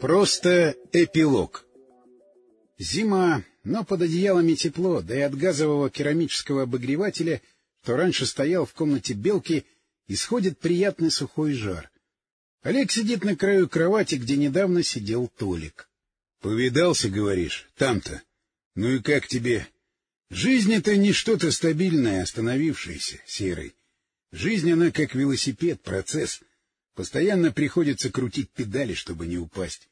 Просто эпилог. Зима, но под одеялами тепло, да и от газового керамического обогревателя, что раньше стоял в комнате белки, исходит приятный сухой жар. Олег сидит на краю кровати, где недавно сидел Толик. — Повидался, говоришь, там-то? Ну и как тебе? Жизнь — это не что-то стабильное, остановившееся, серый. Жизнь, она как велосипед, процесс. Постоянно приходится крутить педали, чтобы не упасть.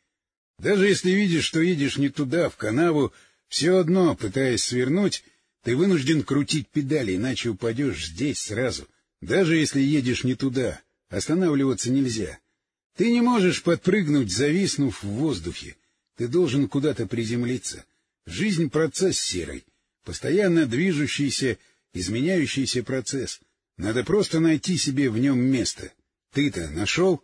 Даже если видишь, что едешь не туда, в канаву, все одно, пытаясь свернуть, ты вынужден крутить педали, иначе упадешь здесь сразу. Даже если едешь не туда, останавливаться нельзя. Ты не можешь подпрыгнуть, зависнув в воздухе. Ты должен куда-то приземлиться. Жизнь — процесс серый, постоянно движущийся, изменяющийся процесс. Надо просто найти себе в нем место. Ты-то нашел?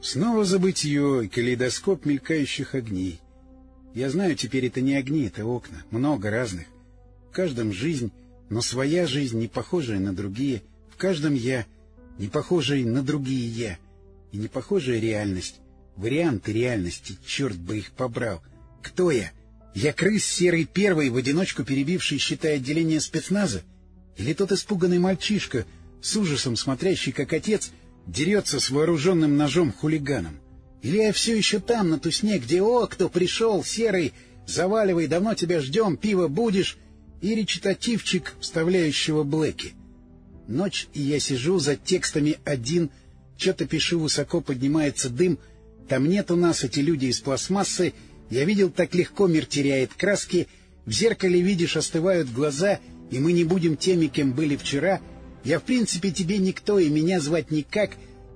Снова забытье калейдоскоп мелькающих огней. Я знаю, теперь это не огни, это окна, много разных. В каждом жизнь, но своя жизнь, не похожая на другие. В каждом я, не похожий на другие я. И не похожая реальность. Варианты реальности, черт бы их побрал. Кто я? Я крыс серый первый, в одиночку перебивший, считая отделение спецназа? Или тот испуганный мальчишка, с ужасом смотрящий, как отец дерется с вооруженным ножом хулиганом. Или я все еще там, на тусне, где «О, кто пришел, серый, заваливай, давно тебя ждем, пиво будешь» и речитативчик, вставляющего блэки. Ночь, и я сижу за текстами один, что-то пишу, высоко поднимается дым, там нет у нас эти люди из пластмассы, я видел, так легко мир теряет краски, в зеркале видишь, остывают глаза, и мы не будем теми, кем были вчера — я, в принципе, тебе никто, и меня звать никак.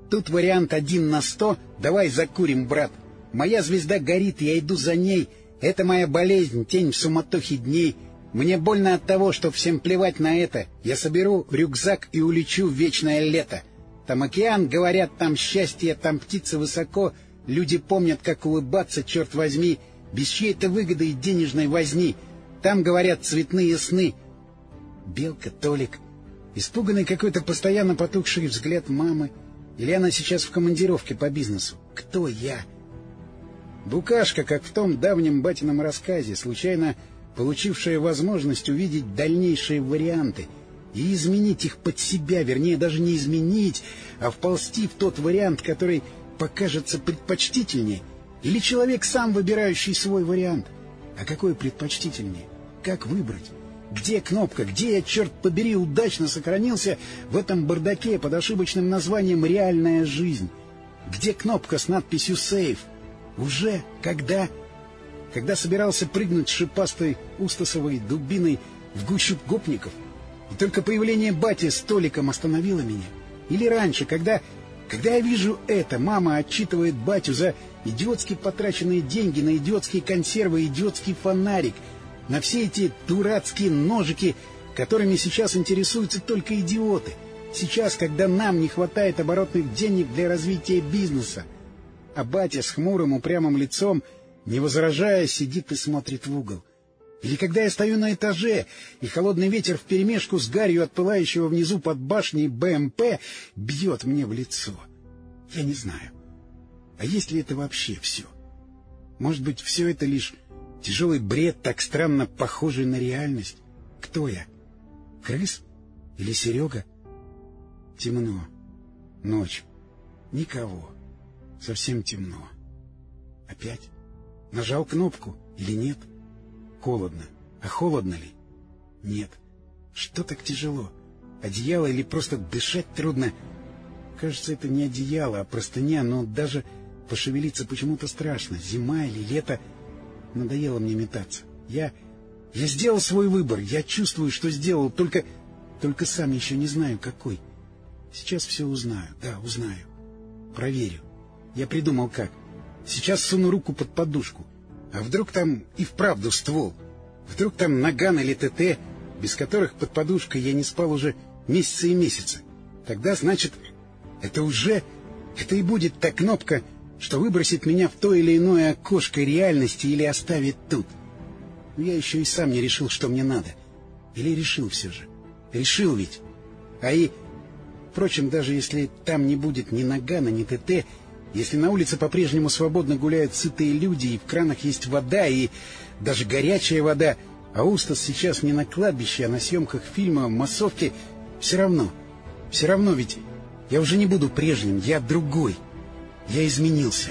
Тут вариант один на сто. Давай закурим, брат. Моя звезда горит, я иду за ней. Это моя болезнь, тень в суматохе дней. Мне больно от того, что всем плевать на это. Я соберу рюкзак и улечу в вечное лето. Там океан, говорят, там счастье, там птицы высоко. Люди помнят, как улыбаться, черт возьми, без чьей-то выгоды и денежной возни. Там, говорят, цветные сны. Белка, Толик, Испуганный какой-то постоянно потухший взгляд мамы. Или она сейчас в командировке по бизнесу? Кто я? Букашка, как в том давнем батином рассказе, случайно получившая возможность увидеть дальнейшие варианты и изменить их под себя, вернее, даже не изменить, а вползти в тот вариант, который покажется предпочтительнее, или человек сам выбирающий свой вариант. А какой предпочтительнее? Как выбрать? Где кнопка? Где я, черт побери, удачно сохранился в этом бардаке под ошибочным названием «Реальная жизнь»? Где кнопка с надписью «Сейф»? Уже? Когда? Когда собирался прыгнуть шипастой устасовой дубиной в гущу гопников? И только появление бати с Толиком остановило меня? Или раньше, когда... Когда я вижу это, мама отчитывает батю за идиотски потраченные деньги на идиотские консервы идиотский фонарик — на все эти дурацкие ножики, которыми сейчас интересуются только идиоты. Сейчас, когда нам не хватает оборотных денег для развития бизнеса. А батя с хмурым упрямым лицом, не возражая, сидит и смотрит в угол. Или когда я стою на этаже, и холодный ветер вперемешку с гарью от пылающего внизу под башней БМП бьет мне в лицо. Я не знаю. А есть ли это вообще все? Может быть, все это лишь Тяжелый бред, так странно похожий на реальность. Кто я? Крыс? Или Серега? Темно. Ночь. Никого. Совсем темно. Опять? Нажал кнопку или нет? Холодно. А холодно ли? Нет. Что так тяжело? Одеяло или просто дышать трудно? Кажется, это не одеяло, а простыня, но даже пошевелиться почему-то страшно. Зима или лето — Надоело мне метаться. Я... Я сделал свой выбор. Я чувствую, что сделал, только... Только сам еще не знаю, какой. Сейчас все узнаю. Да, узнаю. Проверю. Я придумал как. Сейчас суну руку под подушку. А вдруг там и вправду ствол? Вдруг там наган или ТТ, без которых под подушкой я не спал уже месяцы и месяцы? Тогда, значит, это уже... Это и будет та кнопка, что выбросит меня в то или иное окошко реальности или оставит тут. Но я еще и сам не решил, что мне надо. Или решил все же. Решил ведь. А и... Впрочем, даже если там не будет ни Нагана, ни ТТ, Если на улице по-прежнему свободно гуляют сытые люди, и в кранах есть вода, и даже горячая вода, а Устас сейчас не на кладбище, а на съемках фильма, массовке, все равно, все равно ведь я уже не буду прежним, я другой, я изменился».